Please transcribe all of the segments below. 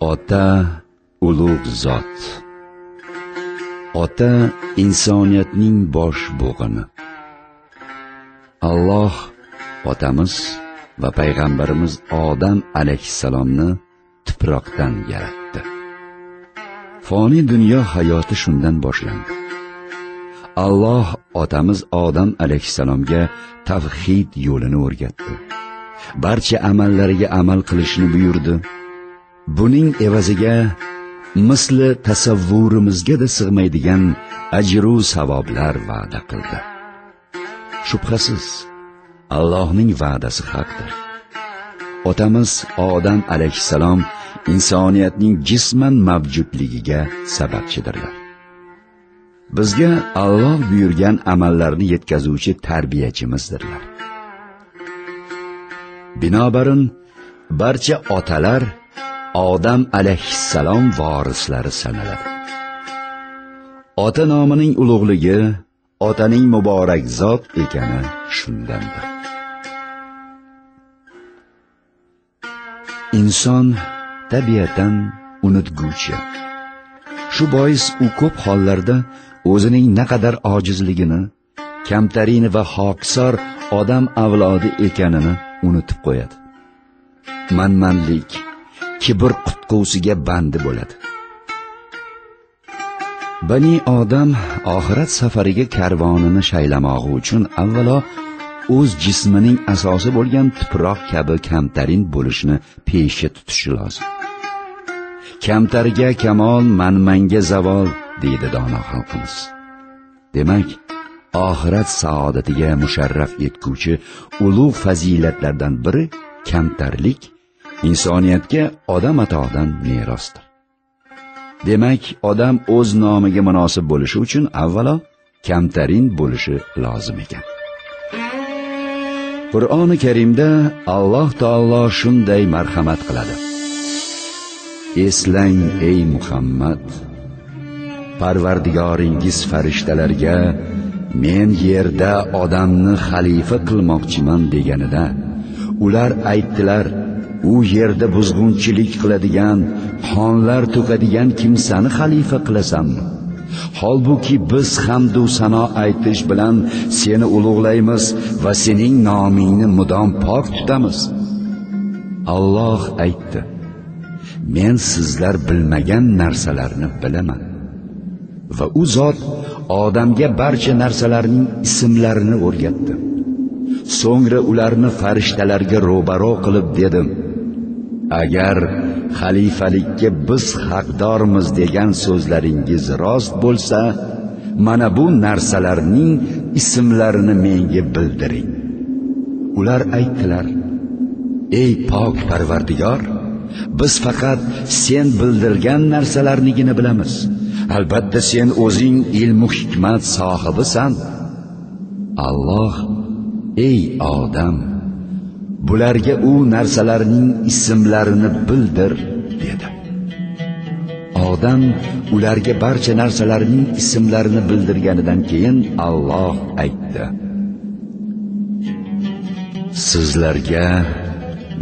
ota ulug' zot. Ota insoniyatning bosh bo'g'ini. Alloh otamiz va payg'ambarimiz odam alayhissalomni tuproqdan yaratdi. Foniy dunyo hayoti shundan boshlandi. Alloh otamiz odam alayhissalomga tavhid yo'lini o'rgatdi. Barcha amallariga amal qilishni buyurdi. Buning evaziga misli tasavvurimizga-da sig'maydigan ajru savoblar va'da qildi. Shubhasiz allohning va'dasi haqdir. Otamiz odam alayhissalom insoniyatning jisman mavjudligiga sababchidirlar. Bizga Alloh buyurgan amallarni yetkazuvchi tarbiyachimizdirlar. Binobarin barcha otalar odam alayhissalom vorislari sanaladi. Ota nomining ulug'ligi otaning muborak zot ekani shundandir. Inson tabiatan unutguvchi. Shu bois u ko'p hollarda o'zining naqadar ojizligini kamtarini va hokisor odam avlodi ekanini unutib qo'yadi. Manmanlik kibr qutqusiga bandi bo'ladi. Bani odam oxirat safariga karvonini shaylamog'i uchun avvalo o'z jismining asosi bo'lgan tuproq kabi kamtarin bo'lishni pesha tutishi lozim. Kamtarga kamol manmanga zavol deydi dono xalqimiz. Demak oxirat saodatiga musharraf etguvchi ulug' fazilatlardan biri kamtarlik insoniyatga odam atodan merosdir. Demak odam o'z nomiga munosib bo'lishi uchun avvalo kamtarin bo'lishi lozim ekan. Qur'oni karimda alloh taolo shunday marhamat qiladi. Eslang ey muhammad parvardigoringiz farishtalarga men yerda odamni xalifa qilmoqchiman deganida ular aytdilar u yerda buzg'unchilik qiladigan qonlar to'kadigan kimsani xalifa qilasanmi holbuki biz hamdu sano aytish bilan seni ulug'laymiz va sening nomingni mudom pok tutamiz. Alloh aytdi men sizlar bilmagan narsalarni bilaman. Va u zot odamga barcha narsalarning ismlarini o'rgatdi. So'ngra ularni farishtalarga ro'baro qilib dedim. Agar xalifalikka biz haqdormiz degan so'zlaringiz rost bo'lsa mana bu narsalarning ismlarini menga bildiring. Ular aytdilar ey pok parvardigor biz faqat sen bildirgan narsalarnigina bilamiz. Albatta sen o'zing ilmu hikmat sohibisan. Alloh ey odam bularga u narsalarning ismlarini bildir dedi. Odam ularga barcha narsalarning ismlarini bildirganidan keyin Alloh aytdi. Sizlarga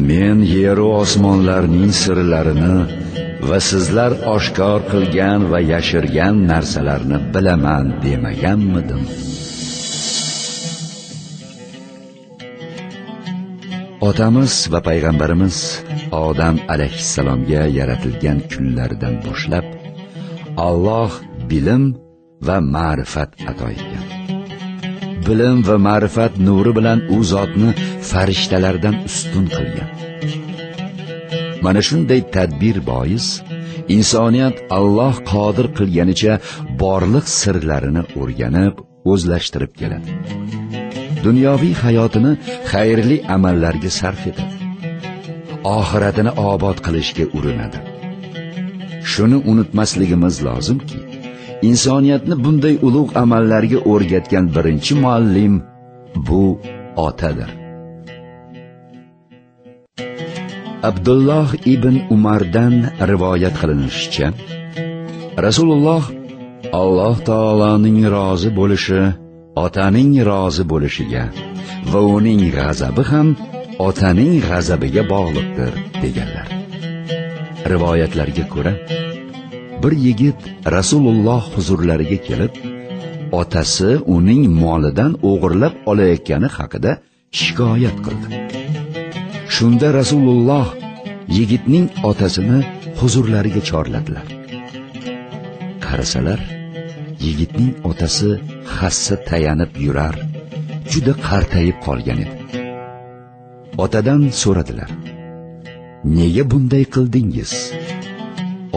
men yer va osmonlarning sirlarini va sizlar oshkor qilgan va yashirgan narsalarni bilaman demaganmidim. Otamiz va payg'ambarimiz odam alayhissalomga yaratilgan kunlaridan boshlab Alloh bilim va ma'rifat ato etgan. Bilim va ma'rifat nuri bilan u zotni farishtalardan ustun qilgan. Mana shunday tadbir bois insoniyat Alloh qodir qilganicha borliq sirlarini o'rganib o'zlashtirib keladi. Dunyoviy hayotini xayrli amallarga sarf etadi. Oxiratini obod qilishga urinadi. Shuni unutmasligimiz lozimki insoniyatni bunday ulug' amallarga o'rgatgan birinchi muallim bu otadir. Abdulloh ibn umardan rivoyat qilinishicha rasululloh alloh taoloning rozi bo'lishi otaning rozi bo'lishiga va uning g'azabi ham otaning g'azabiga bog'liqdir deganlar. Rivoyatlarga ko'ra bir yigit rasululloh huzurlariga kelib otasi uning molidan o'g'irlab olayotgani haqida shikoyat qildi. Shunda rasululloh yigitning otasini huzurlariga chorladilar. Qarasalar yigitning otasi hassa tayanib yurar juda qartayib qolgan edi. Otadan so'radilar nega bunday qildingiz?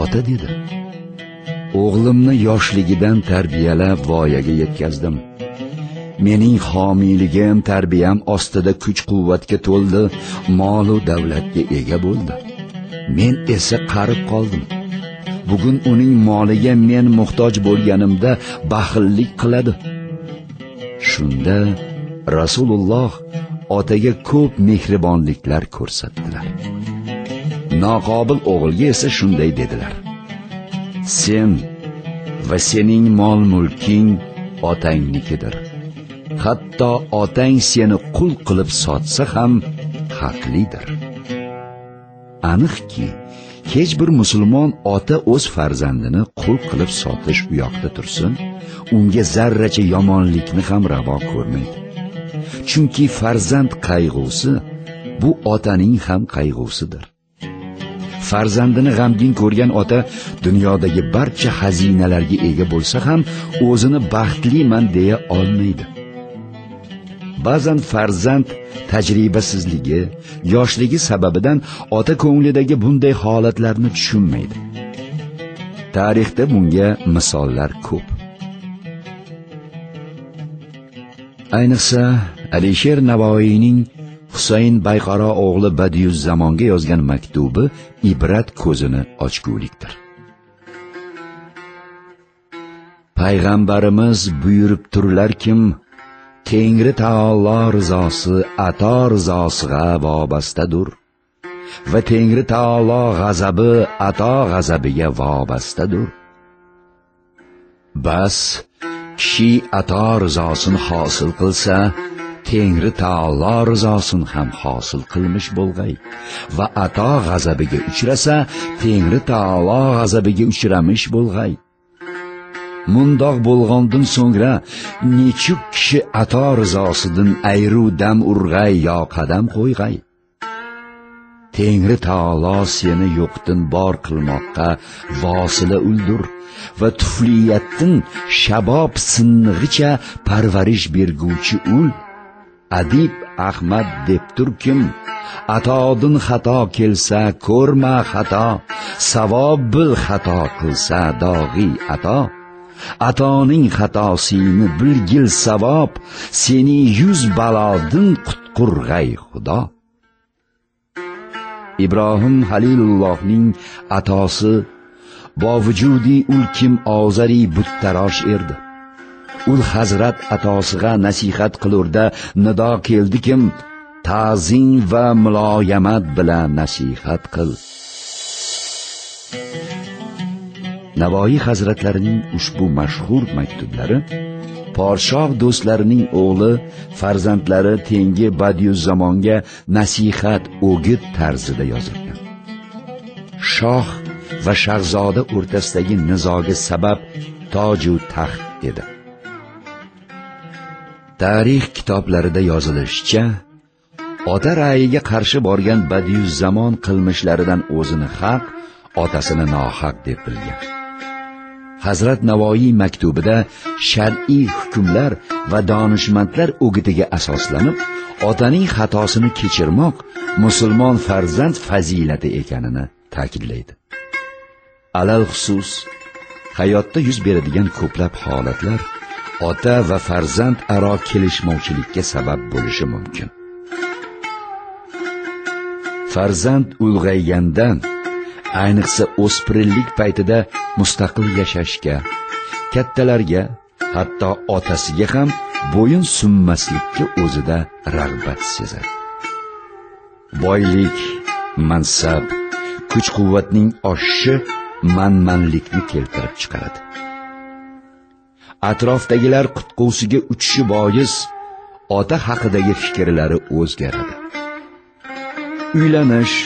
Ota dedi o'g'limni yoshligidan tarbiyalab voyaga yetkazdim. Mening homiyligim tarbiyam ostida kuch quvvatga to'ldi molu davlatga ega bo'ldi. Men esa qarib qoldim. Bugun uning moliga men muhtoj bo'lganimda baxillik qiladi. Shunda rasululloh otaga ko'p mehribonliklar ko'rsatdilar. Noqobil o'g'ilga esa shunday dedilar. Sen va sening mol mulking otangnikidir. Hatto otang seni qul qilib sotsa ham haqlidir. Aniqki hech bir musulmon ota o'z farzandini qul qilib sotish u yoqda tursin unga zarracha yomonlikni ham ravo ko'rmaydi. Chunki farzand qayg'usi bu otaning ham qayg'usidir. Farzandini g'amgin ko'rgan ota dunyodagi barcha xazinalarga ega bo'lsa ham o'zini baxtliman deya olmaydi. Ba'zan farzand tajribasizligi yoshligi sababidan ota ko'nglidagi bunday holatlarni tushunmaydi. Tarixda bunga misollar ko'p. Ayniqsa alisher navoiyning husayn bayqaro o'g'li zamonga yozgan maktubi ibrat ko'zini ochgulikdir. Payg'ambarimiz buyurib turlarkim tengri taolo rizosi ato rizosiga vobastadur va tengri taolo g'azabi ato g'azabiga vobastadur. Bas kishi ato rizosini hosil qilsa tengri taolo rizosin ham hosil qilmish bo'lg'ay va ato g'azabiga uchrasa tengri taolo g'azabiga uchramish bo'lg'ay. Mundoq bo'lgandan so'ngra nechuk kishi ato rizosidan ayru dam urg'ay yo qadam qo'yg'ay? Tengri taolo seni yo'qdin bor qilmoqqa vosila uldur va tufliyatdin shabob sing'icha parvarish berguvchi ul adib ahmad deb turkim atodin xato kelsa ko'rma xato savob bil xato qilsa dog'iy ato. Atoning xatosini bilgil savob seni yuz balodin qutqurg'ay xudo. Ibrohim halilullohning atosi bovujudi ul kim ozari buttarosh erdi. Ul hazrat atosiga nasihat qilurda nido keldikim ta'zim va muloyamat bilan nasihat qil. Navoiy hazratlarining ushbu mashhur maktublari podshoh do'stlarining o'g'li farzandlari tengi zamonga nasihat o'git tarzida yozilgan. Shoh va shahzoda o'rtasidagi nizoga sabab toju taxt edi. Tarix kitoblarida yozilishicha ota ra'yiga qarshi borgan zamon qilmishlaridan o'zini haq otasini nohaq deb bilgan. Hazrat navoiy maktubida shar'iy hukmlar va donishmandlar o'gitiga asoslanib otaning xatosini kechirmoq musulmon farzand fazilati ekanini ta'kidlaydi. Alal xusus hayotda yuz beradigan ko'plab holatlar ota va farzand aro kelishmovchilikka sabab bo'lishi mumkin. Farzand ulg'aygandan ayniqsa o'spirinlik paytida mustaqil yashashga kattalarga hatto otasiga ham bo'yin sunmaslikka o'zida rag'bat sezadi. Boylik mansab kuch quvvatning oshishi manmanlikni keltirib chiqaradi. Atrofdagilar qutqusiga uchishi bois ota haqidagi fikrlari o'zgaradi. Uylanish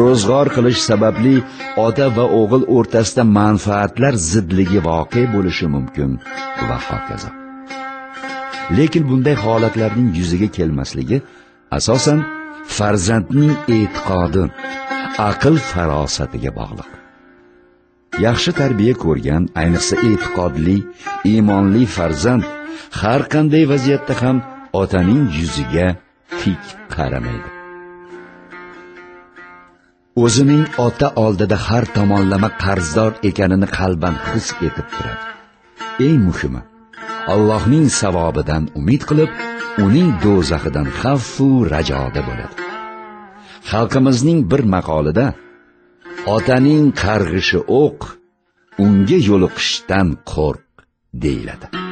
ro'zg'or qilish sababli ota va o'g'il o'rtasida manfaatlar zidligi voqe bo'lishi mumkin va hokazo. Lekin bunday holatlarning yuzaga kelmasligi asosan farzandning e'tiqodi aql farosatiga bog'liq. Yaxshi tarbiya ko'rgan ayniqsa e'tiqodli iymonli farzand har qanday vaziyatda ham otaning yuziga tik qaramaydi. O'zining ota oldida har tomonlama qarzdor ekanini qalban his etib turadi. Eng muhimi allohning savobidan umid qilib uning do'zaxidan xavfu rajoda bo'ladi. Xalqimizning bir maqolida otaning qarg'ishi o'q unga yo'liqishdan qo'rq deyiladi.